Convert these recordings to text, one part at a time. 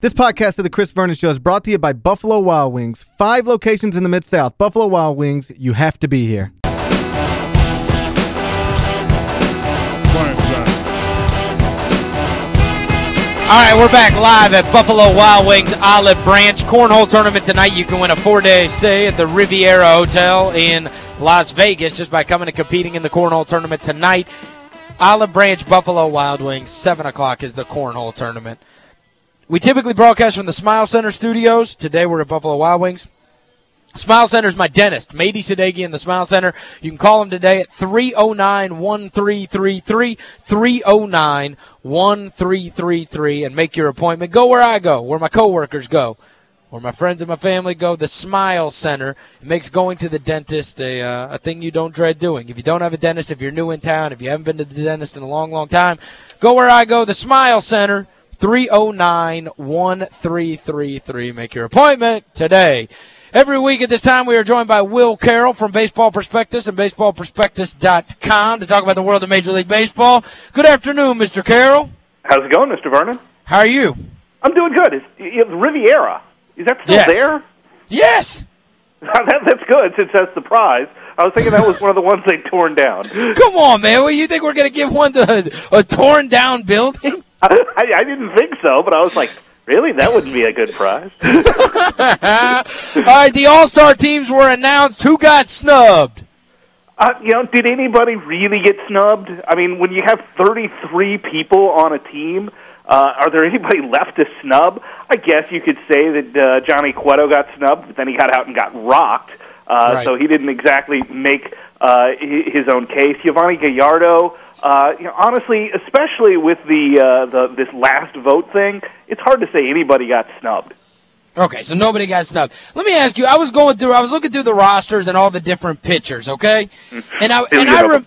This podcast of the Chris Vernon Show is brought to you by Buffalo Wild Wings. Five locations in the Mid-South. Buffalo Wild Wings, you have to be here. All right, we're back live at Buffalo Wild Wings Olive Branch Cornhole Tournament tonight. You can win a four-day stay at the Riviera Hotel in Las Vegas just by coming and competing in the Cornhole Tournament tonight. Olive Branch Buffalo Wild Wings, 7 o'clock is the Cornhole Tournament. We typically broadcast from the Smile Center studios. Today we're at Buffalo Wild Wings. Smile Center is my dentist, Mady Sadeghi in the Smile Center. You can call him today at 309-1333, 309-1333, and make your appointment. Go where I go, where my coworkers go, where my friends and my family go, the Smile Center. It makes going to the dentist a, uh, a thing you don't dread doing. If you don't have a dentist, if you're new in town, if you haven't been to the dentist in a long, long time, go where I go, the Smile Center. 309-1333. Make your appointment today. Every week at this time, we are joined by Will Carroll from Baseball Prospectus and BaseballProspectus.com to talk about the world of Major League Baseball. Good afternoon, Mr. Carroll. How's it going, Mr. Vernon? How are you? I'm doing good. It's, it's Riviera. Is that still yes. there? Yes. that, that's good, since that's the prize. I was thinking that was one of the ones they torn down. Come on, man. Well, you think we're going to give one to a, a torn-down building? I, I didn't think so, but I was like, really? That wouldn't be a good prize. All right, the All-Star teams were announced. Who got snubbed? Uh, you know, did anybody really get snubbed? I mean, when you have 33 people on a team, uh, are there anybody left to snub? I guess you could say that uh, Johnny Cueto got snubbed, but then he got out and got rocked. Uh, right. So he didn't exactly make uh, his own case. Yovani Gallardo, uh, you know, honestly, especially with the, uh, the this last vote thing, it's hard to say anybody got snubbed. Okay, so nobody got snubbed. Let me ask you, I was going through, I was looking through the rosters and all the different pitchers, okay? And I, and I,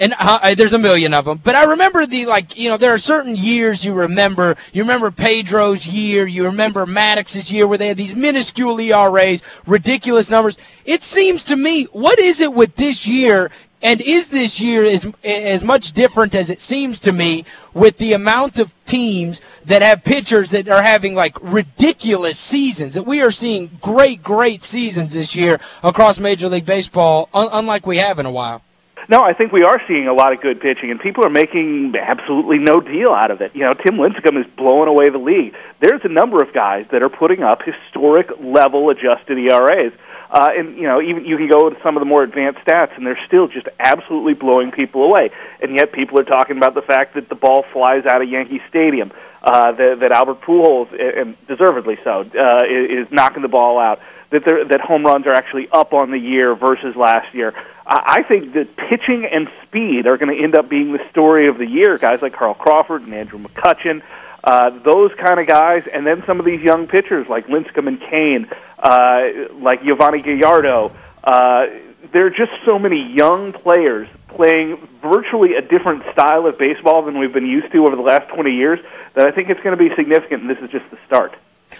and uh, there's a million of them. But I remember the, like, you know, there are certain years you remember. You remember Pedro's year. You remember Maddux's year where they had these minuscule ERAs, ridiculous numbers. It seems to me, what is it with this year and is this year as, as much different as it seems to me with the amount of teams that have pitchers that are having, like, ridiculous seasons? That we are seeing great, great seasons this year across Major League Baseball, un unlike we have in a while. No, I think we are seeing a lot of good pitching, and people are making absolutely no deal out of it. You know, Tim Lincecum is blowing away the league. There's a number of guys that are putting up historic level adjusted ERAs. Uh, and you know, even you can go to some of the more advanced stats, and they're still just absolutely blowing people away. And yet, people are talking about the fact that the ball flies out of Yankee Stadium, uh, that, that Albert Pujols, and deservedly so, uh, is, knocking the ball out. That that home runs are actually up on the year versus last year. I think that pitching and speed are going to end up being the story of the year. Guys like Carl Crawford and Andrew McCutchen, uh, those kind of guys, and then some of these young pitchers like Lincecum and Cain, uh, like Yovani Gallardo. Uh, there are just so many young players playing virtually a different style of baseball than we've been used to over the last 20 years that I think it's going to be significant, and this is just the start.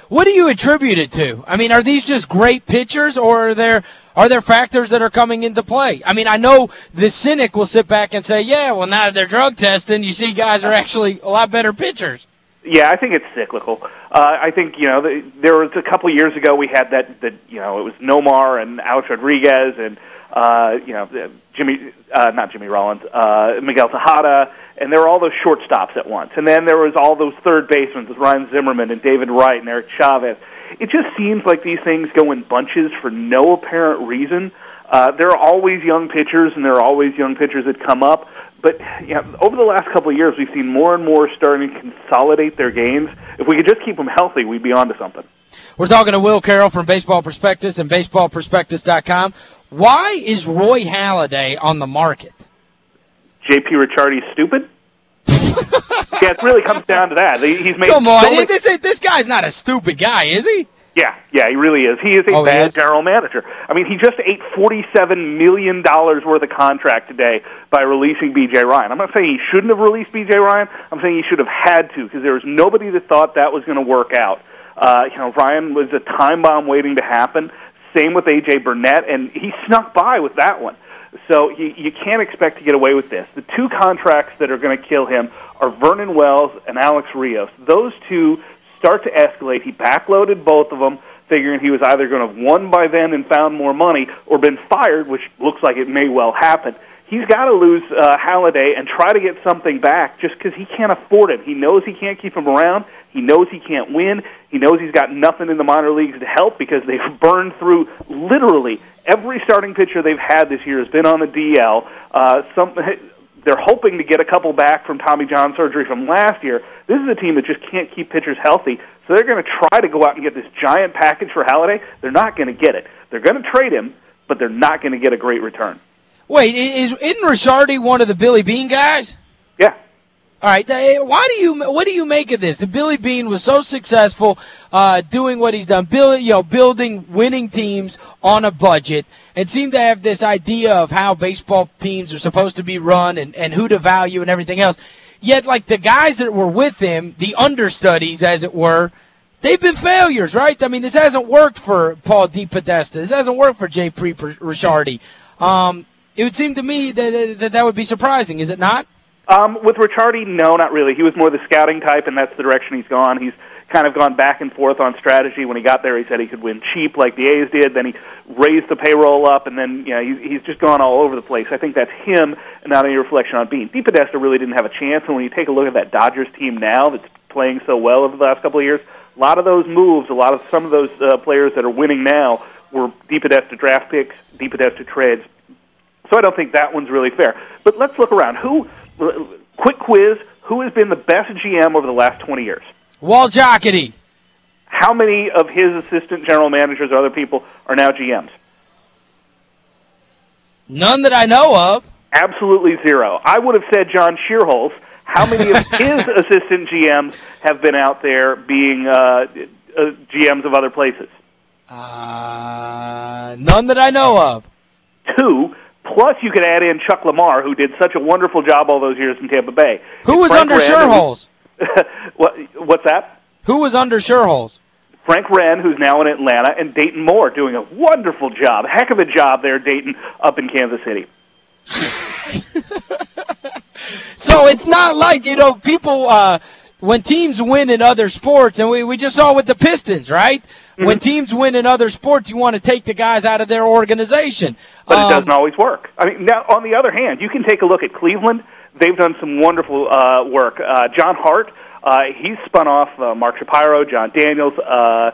What do you attribute it to? I mean, are these just great pitchers, or are there are there factors that are coming into play? I mean, I know the cynic will sit back and say, yeah, well, now that they're drug testing, you see guys are actually a lot better pitchers. Yeah, I think it's cyclical. Uh, I think, you know, the, there was a couple years ago we had that, that you know, it was Nomar and Alex Rodriguez and, uh, you know, Jimmy, uh, not Jimmy Rollins, uh, Miguel Tejada, and there were all those shortstops at once. And then there was all those third basemen with Ryan Zimmerman and David Wright and Eric Chavez. It just seems like these things go in bunches for no apparent reason. Uh, there are always young pitchers, and there are always young pitchers that come up. But you know, over the last couple of years, we've seen more and more starting to consolidate their games. If we could just keep them healthy, we'd be onto something. We're talking to Will Carroll from Baseball Prospectus and BaseballProspectus.com. Why is Roy Halladay on the market? J.P. Ricciardi's stupid? yeah, it really comes down to that. He's made Come on, so many... this, this guy's not a stupid guy, is he? Yeah, yeah, he really is. He is a oh, bad general manager. I mean, he just ate $47 million worth of contract today by releasing B.J. Ryan. I'm not saying he shouldn't have released B.J. Ryan. I'm saying he should have had to because there was nobody that thought that was going to work out. Uh, you know, Ryan was a time bomb waiting to happen. Same with A.J. Burnett, and he snuck by with that one. So you, you can't expect to get away with this. The two contracts that are going to kill him are Vernon Wells and Alex Rios. Those two start to escalate. He backloaded both of them, figuring he was either going to have won by then and found more money or been fired, which looks like it may well happen. He's got to lose uh, Halladay and try to get something back just because he can't afford it. He knows he can't keep him around. He knows he can't win. He knows he's got nothing in the minor leagues to help because they've burned through literally every starting pitcher they've had this year has been on the DL. Uh, some they're hoping to get a couple back from Tommy John surgery from last year. This is a team that just can't keep pitchers healthy, so they're going to try to go out and get this giant package for Halladay. They're not going to get it. They're going to trade him, but they're not going to get a great return. Wait, is isn't Ricciardi one of the Billy Beane guys? Yeah. All right, why do you what do you make of this? The Billy Beane was so successful uh, doing what he's done, build, you know, building winning teams on a budget and seemed to have this idea of how baseball teams are supposed to be run and, and who to value and everything else. Yet, like, the guys that were with him, the understudies, as it were, they've been failures, right? I mean, this hasn't worked for Paul DePodesta. This hasn't worked for J.P. Ricciardi. Um, it would seem to me that, that that would be surprising, is it not? Um, with Ricciardi, no, not really. He was more the scouting type, and that's the direction he's gone. He's kind of gone back and forth on strategy. When he got there, he said he could win cheap like the A's did. Then he raised the payroll up, and then you know he's, he's just gone all over the place. I think that's him, and not any reflection on Beane. DePodesta really didn't have a chance, and when you take a look at that Dodgers team now that's playing so well over the last couple of years, a lot of those moves, a lot of some of those uh, players that are winning now were DePodesta draft picks, DePodesta trades. So I don't think that one's really fair. But let's look around. Who quick quiz, who has been the best GM over the last 20 years? Walt Jocketty. How many of his assistant general managers or other people are now GMs? None that I know of. Absolutely zero. I would have said John Schuerholz. How many of his assistant GMs have been out there being uh, uh, GMs of other places? Uh, none that I know of. Two. Plus, you could add in Chuck LaMar, who did such a wonderful job all those years in Tampa Bay. Who was Frank under Schuerholz? what, what's that? Who was under Schuerholz? Frank Wren, who's now in Atlanta, and Dayton Moore doing a wonderful job. Heck of a job there, Dayton, up in Kansas City. so it's not like, you know, people, uh, when teams win in other sports, and we, we just saw with the Pistons, right? Mm -hmm. When teams win in other sports, you want to take the guys out of their organization. But um, it doesn't always work. I mean, now, on the other hand, you can take a look at Cleveland. They've done some wonderful uh, work. Uh, John Hart, uh, he's spun off uh, Mark Shapiro, Jon Daniels, uh,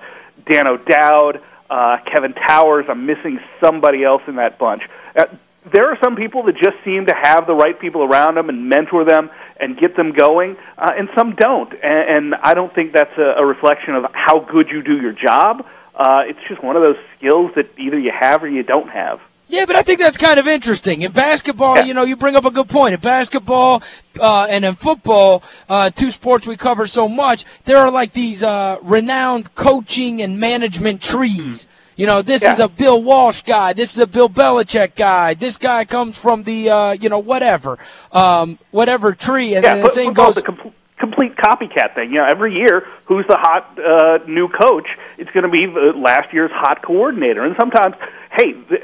Dan O'Dowd, uh, Kevin Towers. I'm missing somebody else in that bunch. Uh, there are some people that just seem to have the right people around them and mentor them and get them going, uh, and some don't. And, and I don't think that's a, a reflection of how good you do your job. Uh, it's just one of those skills that either you have or you don't have. Yeah, but I think that's kind of interesting. In basketball, yeah. you know, you bring up a good point. In basketball uh, and in football, uh, two sports we cover so much, there are like these uh, renowned coaching and management trees. You know, this yeah. is a Bill Walsh guy. This is a Bill Belichick guy. This guy comes from the, uh, you know, whatever, um, whatever tree. And, yeah, the same goes... The com complete copycat thing. You know, every year, who's the hot uh, new coach? It's going to be the last year's hot coordinator. And sometimes, hey, the,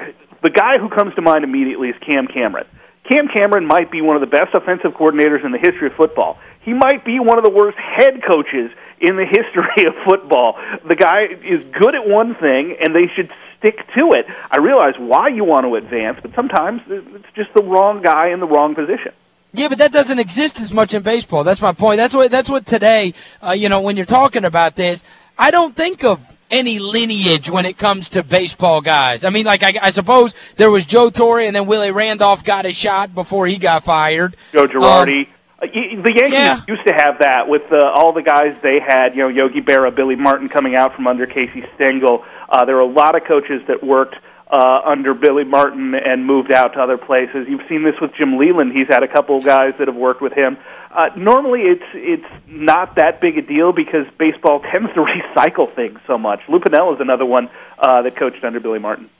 the guy who comes to mind immediately is Cam Cameron. Cam Cameron might be one of the best offensive coordinators in the history of football. He might be one of the worst head coaches in the history of football. The guy is good at one thing, and they should stick to it. I realize why you want to advance, but sometimes it's just the wrong guy in the wrong position. Yeah, but that doesn't exist as much in baseball. That's my point. That's what that's what today, uh, you know, when you're talking about this, I don't think of any lineage when it comes to baseball guys. I mean, like, I, I suppose there was Joe Torre and then Willie Randolph got a shot before he got fired. Joe Girardi. Um, the Yankees yeah. used to have that with uh, all the guys they had, you know, Yogi Berra, Billy Martin coming out from under Casey Stengel. Uh, there were a lot of coaches that worked uh, under Billy Martin and moved out to other places. You've seen this with Jim Leyland. He's had a couple of guys that have worked with him. Uh, normally, it's it's not that big a deal because baseball tends to recycle things so much. Lou is another one uh, that coached under Billy Martin.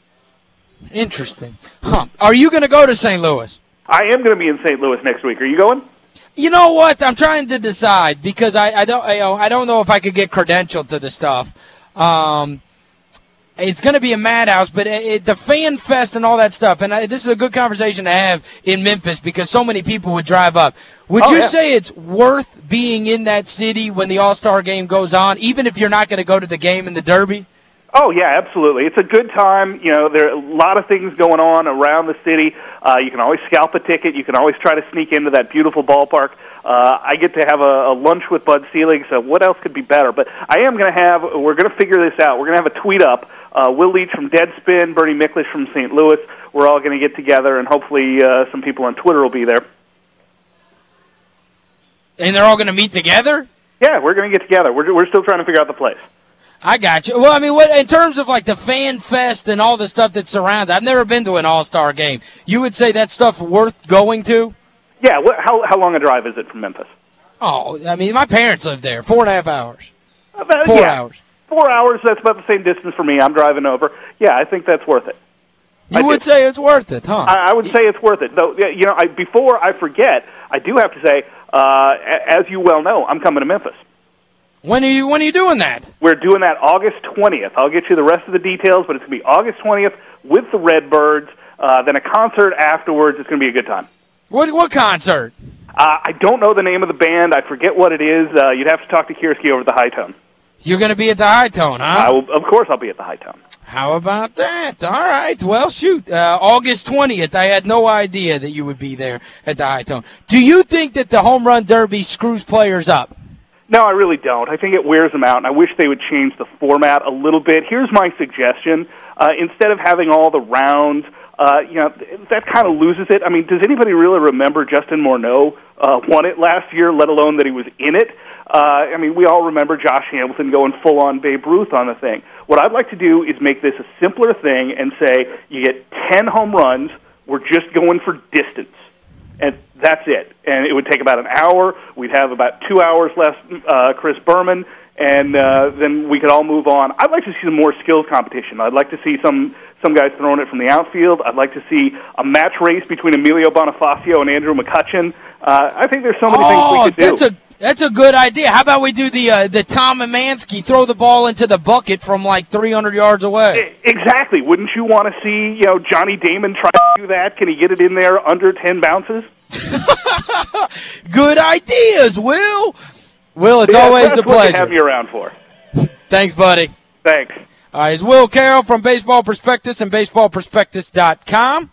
Interesting. Huh. Are you going to go to St. Louis? I am going to be in St. Louis next week. Are you going? You know what? I'm trying to decide because I I don't I, I don't know if I could get credentialed to the stuff. Um it's going to be a madhouse, but it, the fan fest and all that stuff, and I, this is a good conversation to have in Memphis because so many people would drive up. Would oh, you yeah. say it's worth being in that city when the All-Star game goes on, even if you're not going to go to the game in the Derby? Oh yeah, absolutely. It's a good time. You know, there are a lot of things going on around the city. Uh, you can always scalp a ticket. You can always try to sneak into that beautiful ballpark. Uh, I get to have a, a lunch with Bud Selig, so what else could be better? But I am going to have. We're going to figure this out. We're going to have a tweet up. Uh, Will Leitch from Deadspin, Bernie Miklasz from St. Louis. We're all going to get together, and hopefully uh, some people on Twitter will be there. And they're all going to meet together? Yeah, we're going to get together. We're we're still trying to figure out the place. I got you. Well, I mean, what in terms of like the fan fest and all the stuff that surrounds I've never been to an All-Star game. You would say that stuff worth going to? Yeah, what, how how long a drive is it from Memphis? Oh, I mean, my parents live there. Four and a half hours. About, Four yeah, hours. Four hours, that's about the same distance for me. I'm driving over. Yeah, I think that's worth it. You I would do. say it's worth it, huh? I, I would say it's worth it. Though, you know, I, before I forget, I do have to say, uh, as you well know, I'm coming to Memphis. When are you when are you doing that? We're doing that August 20th. I'll get you the rest of the details, but it's going to be August 20th with the Redbirds, uh, then a concert afterwards. It's going to be a good time. What what concert? Uh, I don't know the name of the band. I forget what it is. Uh, you'd have to talk to Kiersky over at the Hi-Tone. You're going to be at the High Tone, huh? I will, of course, I'll be at the Hi-Tone. How about that? All right. Well, shoot. Uh, August 20th. I had no idea that you would be there at the Hi-Tone. Do you think that the Home Run Derby screws players up? No, I really don't. I think it wears them out, and I wish they would change the format a little bit. Here's my suggestion: uh, instead of having all the rounds, uh, you know, that kind of loses it. I mean, does anybody really remember Justin Morneau uh, won it last year, let alone that he was in it? Uh, I mean, we all remember Josh Hamilton going full on Babe Ruth on the thing. What I'd like to do is make this a simpler thing and say you get 10 home runs, we're just going for distance and that's it. And it would take about an hour. We'd have about two hours left, uh, Chris Berman, and uh, then we could all move on. I'd like to see some more skills competition. I'd like to see some some guys throwing it from the outfield. I'd like to see a match race between Emilio Bonifacio and Andrew McCutchen. Uh, I think there's so many oh, things we could that's do. a that's a good idea. How about we do the uh, the Tom Emanski throw the ball into the bucket from like 300 yards away? Exactly. Wouldn't you want to see, you know, Johnny Damon try to do that? Can he get it in there under 10 bounces? good ideas, Will. Will, it's Yeah, always a pleasure. have you around for. Thanks, buddy. Thanks. All right, it's Will Carroll from Baseball Prospectus and BaseballProspectus.com.